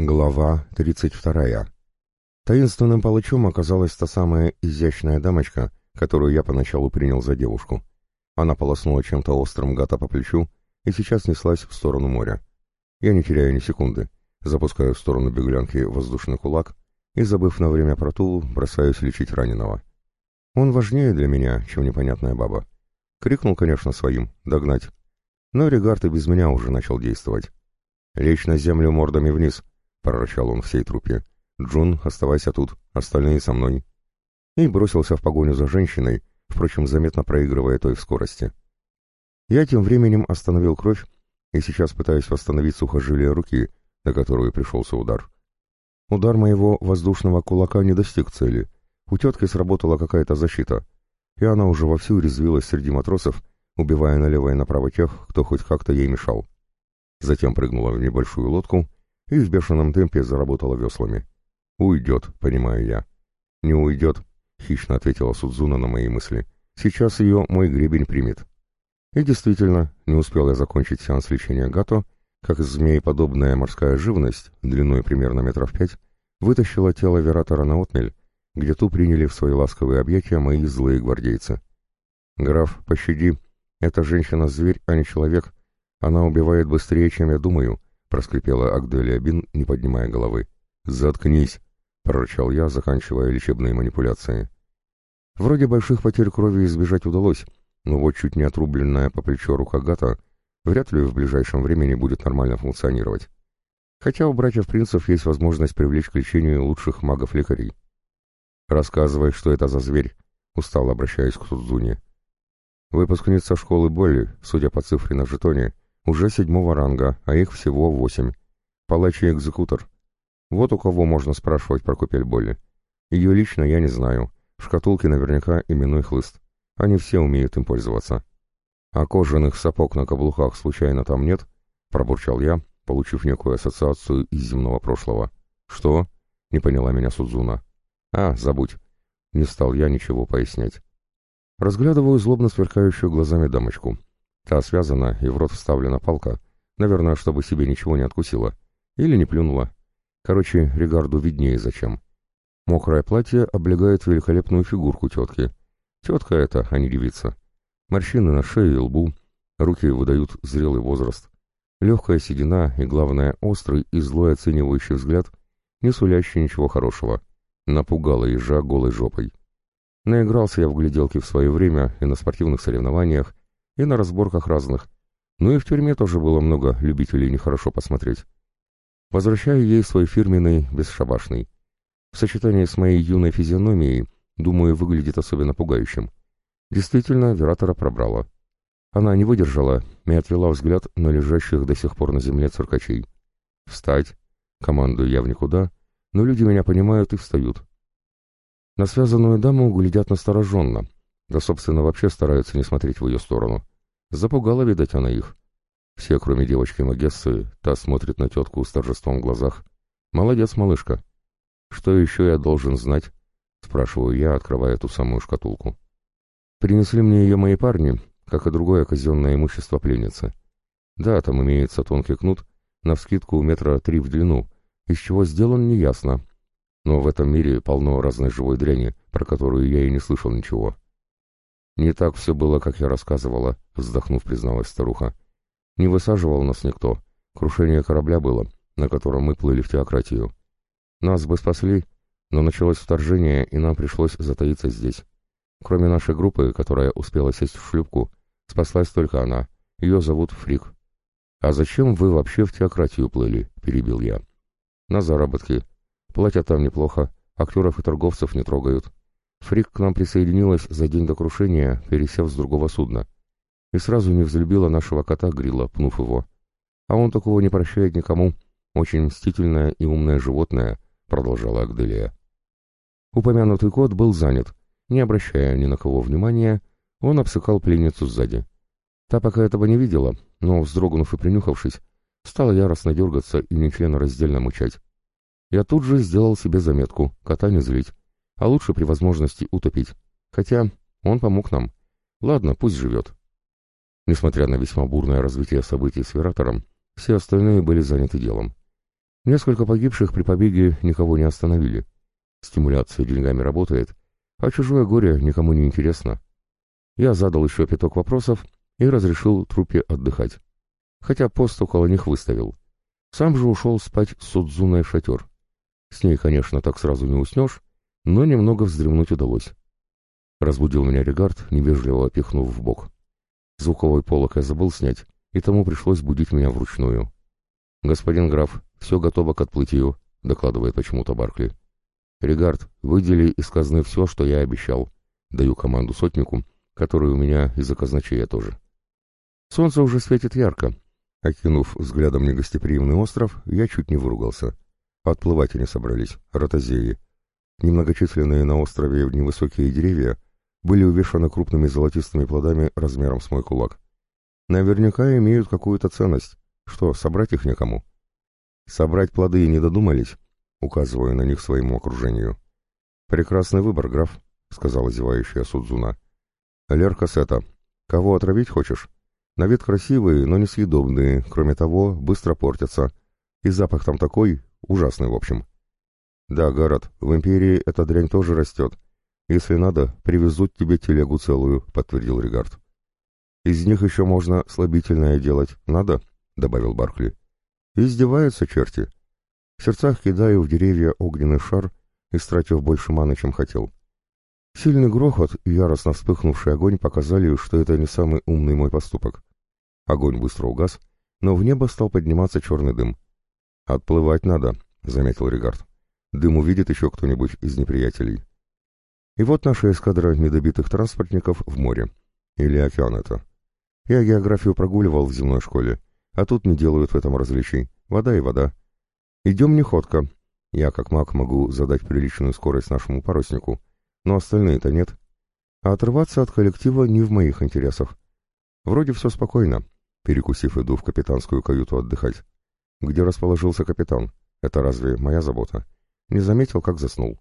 Глава 32. Таинственным палачом оказалась та самая изящная дамочка, которую я поначалу принял за девушку. Она полоснула чем-то острым гата по плечу и сейчас неслась в сторону моря. Я не теряю ни секунды, запускаю в сторону беглянки воздушный кулак и, забыв на время про Тулу, бросаюсь лечить раненого. Он важнее для меня, чем непонятная баба. Крикнул, конечно, своим «догнать». Но Регард и без меня уже начал действовать. «Лечь на землю мордами вниз», — прорычал он всей трупе. «Джун, оставайся тут, остальные со мной». И бросился в погоню за женщиной, впрочем, заметно проигрывая той в скорости. Я тем временем остановил кровь и сейчас пытаюсь восстановить сухожилие руки, на которую пришелся удар. Удар моего воздушного кулака не достиг цели. У тетки сработала какая-то защита, и она уже вовсю резвилась среди матросов, убивая налево и направо тех, кто хоть как-то ей мешал. Затем прыгнула в небольшую лодку и в бешеном темпе заработала веслами. «Уйдет», — понимаю я. «Не уйдет», — хищно ответила Судзуна на мои мысли. «Сейчас ее мой гребень примет». И действительно, не успел я закончить сеанс лечения Гато, как змееподобная морская живность, длиной примерно метров пять, вытащила тело Вератора на отмель, где ту приняли в свои ласковые объятия мои злые гвардейцы. «Граф, пощади, эта женщина-зверь, а не человек. Она убивает быстрее, чем я думаю», — проскрипела Агделия Бин, не поднимая головы. «Заткнись!» — прорычал я, заканчивая лечебные манипуляции. Вроде больших потерь крови избежать удалось, но вот чуть не отрубленная по плечу рука Гата вряд ли в ближайшем времени будет нормально функционировать. Хотя у братьев-принцев есть возможность привлечь к лечению лучших магов-лекарей. «Рассказывай, что это за зверь», — устало обращаясь к Судзуне. «Выпускница школы Болли, судя по цифре на жетоне, уже седьмого ранга, а их всего восемь. Палач и экзекутор. Вот у кого можно спрашивать про купель боли. Ее лично я не знаю. В шкатулке наверняка именной хлыст. Они все умеют им пользоваться. А кожаных сапог на каблуках случайно там нет? Пробурчал я, получив некую ассоциацию из земного прошлого. Что? Не поняла меня Судзуна. А, забудь. Не стал я ничего пояснять. Разглядываю злобно сверкающую глазами дамочку. Та связана и в рот вставлена палка, наверное, чтобы себе ничего не откусила. Или не плюнула. Короче, Регарду виднее зачем. Мокрое платье облегает великолепную фигурку тетки. Тетка это, а не девица. Морщины на шее и лбу, руки выдают зрелый возраст. Легкая седина и, главное, острый и злой оценивающий взгляд, не сулящий ничего хорошего. Напугала ежа голой жопой. Наигрался я в гляделки в свое время и на спортивных соревнованиях, и на разборках разных. Ну и в тюрьме тоже было много любителей нехорошо посмотреть. Возвращаю ей свой фирменный, бесшабашный. В сочетании с моей юной физиономией, думаю, выглядит особенно пугающим. Действительно, Вератора пробрала. Она не выдержала и отвела взгляд на лежащих до сих пор на земле циркачей. «Встать!» — командую я в никуда, но люди меня понимают и встают. На связанную даму глядят настороженно, да, собственно, вообще стараются не смотреть в ее сторону. Запугала, видать, она их. Все, кроме девочки Магессы, та смотрит на тетку с торжеством в глазах. «Молодец, малышка!» «Что еще я должен знать?» — спрашиваю я, открывая ту самую шкатулку. «Принесли мне ее мои парни, как и другое казенное имущество пленницы. Да, там имеется тонкий кнут, навскидку метра три в длину, из чего сделан неясно. Но в этом мире полно разной живой дряни, про которую я и не слышал ничего. «Не так все было, как я рассказывала», — вздохнув, призналась старуха. «Не высаживал нас никто. Крушение корабля было, на котором мы плыли в теократию. Нас бы спасли, но началось вторжение, и нам пришлось затаиться здесь. Кроме нашей группы, которая успела сесть в шлюпку, спаслась только она. Ее зовут Фрик». «А зачем вы вообще в теократию плыли?» — перебил я. «На заработки. Платят там неплохо, актеров и торговцев не трогают». Фрик к нам присоединилась за день до крушения, пересев с другого судна. И сразу не взлюбила нашего кота Грила, пнув его. А он такого не прощает никому. Очень мстительное и умное животное, продолжала Агделия. Упомянутый кот был занят. Не обращая ни на кого внимания, он обсыкал пленницу сзади. Та пока этого не видела, но, вздрогнув и принюхавшись, стала яростно дергаться и нечленораздельно мучать. Я тут же сделал себе заметку, кота не злить а лучше при возможности утопить. Хотя он помог нам. Ладно, пусть живет. Несмотря на весьма бурное развитие событий с Вератором, все остальные были заняты делом. Несколько погибших при побеге никого не остановили. Стимуляция деньгами работает, а чужое горе никому не интересно. Я задал еще пяток вопросов и разрешил трупе отдыхать. Хотя пост около них выставил. Сам же ушел спать с Судзуной в шатер. С ней, конечно, так сразу не уснешь, но немного вздремнуть удалось. Разбудил меня Регард, невежливо пихнув в бок. Звуковой полок я забыл снять, и тому пришлось будить меня вручную. «Господин граф, все готово к отплытию», — докладывает почему-то Баркли. «Регард, выдели из казны все, что я обещал. Даю команду сотнику, который у меня из-за казначея тоже». Солнце уже светит ярко. Окинув взглядом негостеприимный остров, я чуть не выругался. Отплывать они собрались, ротозеи. Немногочисленные на острове невысокие деревья были увешаны крупными золотистыми плодами размером с мой кулак. Наверняка имеют какую-то ценность. Что, собрать их некому? Собрать плоды не додумались, указывая на них своему окружению. «Прекрасный выбор, граф», — сказала зевающая Судзуна. «Лерка Сета, кого отравить хочешь? На вид красивые, но несъедобные, кроме того, быстро портятся. И запах там такой, ужасный в общем». «Да, город, в Империи эта дрянь тоже растет. Если надо, привезут тебе телегу целую», — подтвердил Регард. «Из них еще можно слабительное делать. Надо?» — добавил Баркли. «Издеваются черти. В сердцах кидаю в деревья огненный шар, истратив больше маны, чем хотел. Сильный грохот и яростно вспыхнувший огонь показали, что это не самый умный мой поступок. Огонь быстро угас, но в небо стал подниматься черный дым. «Отплывать надо», — заметил Регард. «Дым увидит еще кто-нибудь из неприятелей». И вот наша эскадра недобитых транспортников в море. Или океан это. Я географию прогуливал в земной школе, а тут не делают в этом различий. Вода и вода. Идем не ходка. Я, как маг, могу задать приличную скорость нашему паруснику, но остальные-то нет. А отрываться от коллектива не в моих интересах. Вроде все спокойно. Перекусив, иду в капитанскую каюту отдыхать. Где расположился капитан? Это разве моя забота? Не заметил, как заснул.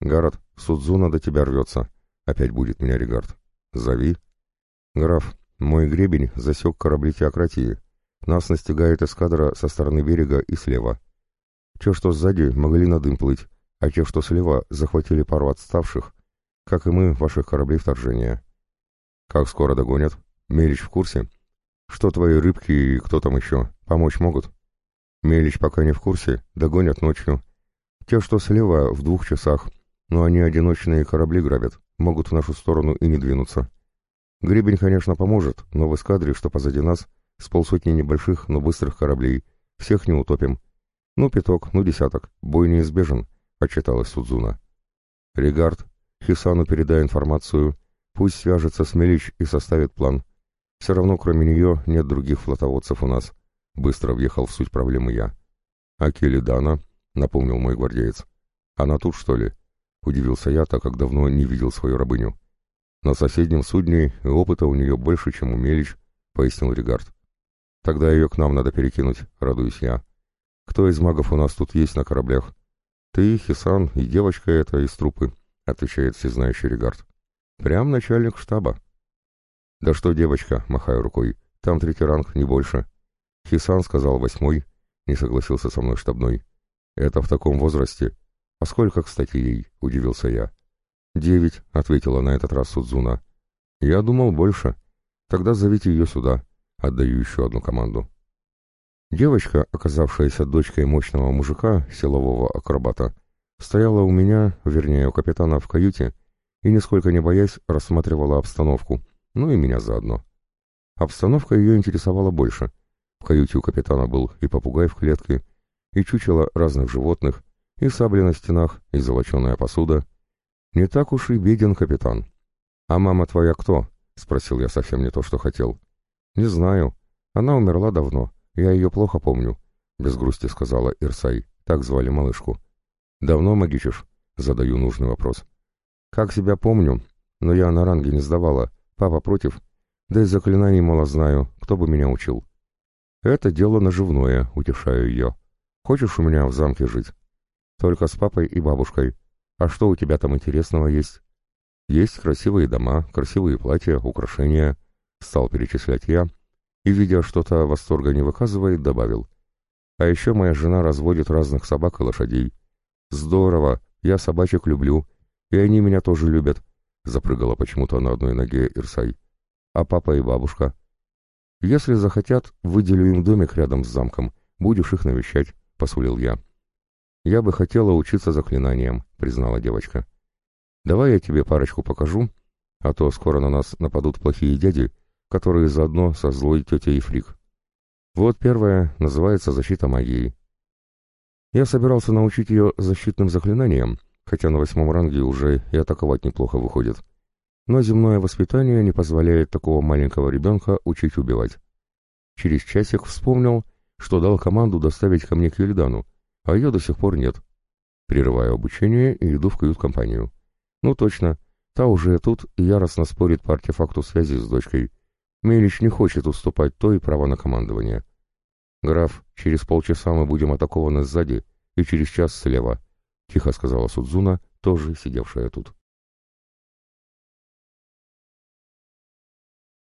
Гаррет, Судзуна до тебя рвется. Опять будет меня Регард. Зови. Граф, мой гребень засек корабли теократии. Нас настигает эскадра со стороны берега и слева. Те, что сзади, могли на дым плыть, а те, что слева, захватили пару отставших, как и мы, ваших кораблей вторжения. Как скоро догонят? Мелич в курсе? Что твои рыбки и кто там еще? Помочь могут? Мелич пока не в курсе, догонят ночью. Те, что слева, в двух часах, но они одиночные корабли грабят, могут в нашу сторону и не двинуться. Гребень, конечно, поможет, но в эскадре, что позади нас, с полсотни небольших, но быстрых кораблей. Всех не утопим. Ну, пяток, ну, десяток. Бой неизбежен, — отчиталась Судзуна. Регард, Хисану передай информацию. Пусть свяжется с Мелич и составит план. Все равно, кроме нее, нет других флотоводцев у нас. Быстро въехал в суть проблемы я. Акели Дана, — напомнил мой гвардеец. Она тут, что ли? — удивился я, так как давно не видел свою рабыню. На соседнем судне опыта у нее больше, чем у Мелич, — пояснил Регард. Тогда ее к нам надо перекинуть, радуюсь я. Кто из магов у нас тут есть на кораблях? Ты, Хисан и девочка эта из трупы, — отвечает всезнающий Регард. Прям начальник штаба. Да что девочка, махаю рукой, там третий ранг, не больше. Хисан сказал восьмой, не согласился со мной штабной. Это в таком возрасте. А сколько, кстати, ей, удивился я. «Девять», — ответила на этот раз Судзуна. «Я думал больше. Тогда зовите ее сюда». Отдаю еще одну команду. Девочка, оказавшаяся дочкой мощного мужика, силового акробата, стояла у меня, вернее, у капитана в каюте, и, нисколько не боясь, рассматривала обстановку, ну и меня заодно. Обстановка ее интересовала больше. В каюте у капитана был и попугай в клетке, и чучело разных животных, и сабли на стенах, и золоченая посуда — «Не так уж и беден капитан». «А мама твоя кто?» — спросил я совсем не то, что хотел. «Не знаю. Она умерла давно. Я ее плохо помню», — без грусти сказала Ирсай. Так звали малышку. «Давно магичишь?» — задаю нужный вопрос. «Как себя помню, но я на ранге не сдавала. Папа против. Да и заклинаний мало знаю. Кто бы меня учил?» «Это дело наживное», — утешаю ее. «Хочешь у меня в замке жить?» «Только с папой и бабушкой. А что у тебя там интересного есть? Есть красивые дома, красивые платья, украшения, стал перечислять я, и, видя что-то восторга не выказывает, добавил. А еще моя жена разводит разных собак и лошадей. Здорово, я собачек люблю, и они меня тоже любят, запрыгала почему-то на одной ноге Ирсай. А папа и бабушка? Если захотят, выделю им домик рядом с замком, будешь их навещать, посулил я. Я бы хотела учиться заклинаниям, признала девочка. Давай я тебе парочку покажу, а то скоро на нас нападут плохие дяди, которые заодно со злой тетей Фрик. Вот первое называется защита магией. Я собирался научить ее защитным заклинаниям, хотя на восьмом ранге уже и атаковать неплохо выходит. Но земное воспитание не позволяет такого маленького ребенка учить убивать. Через часик вспомнил, что дал команду доставить ко мне Кюльдану, а ее до сих пор нет. Прерываю обучение и иду в кают-компанию. Ну точно, та уже тут и яростно спорит по артефакту связи с дочкой. Мелич не хочет уступать той право на командование. «Граф, через полчаса мы будем атакованы сзади и через час слева», — тихо сказала Судзуна, тоже сидевшая тут.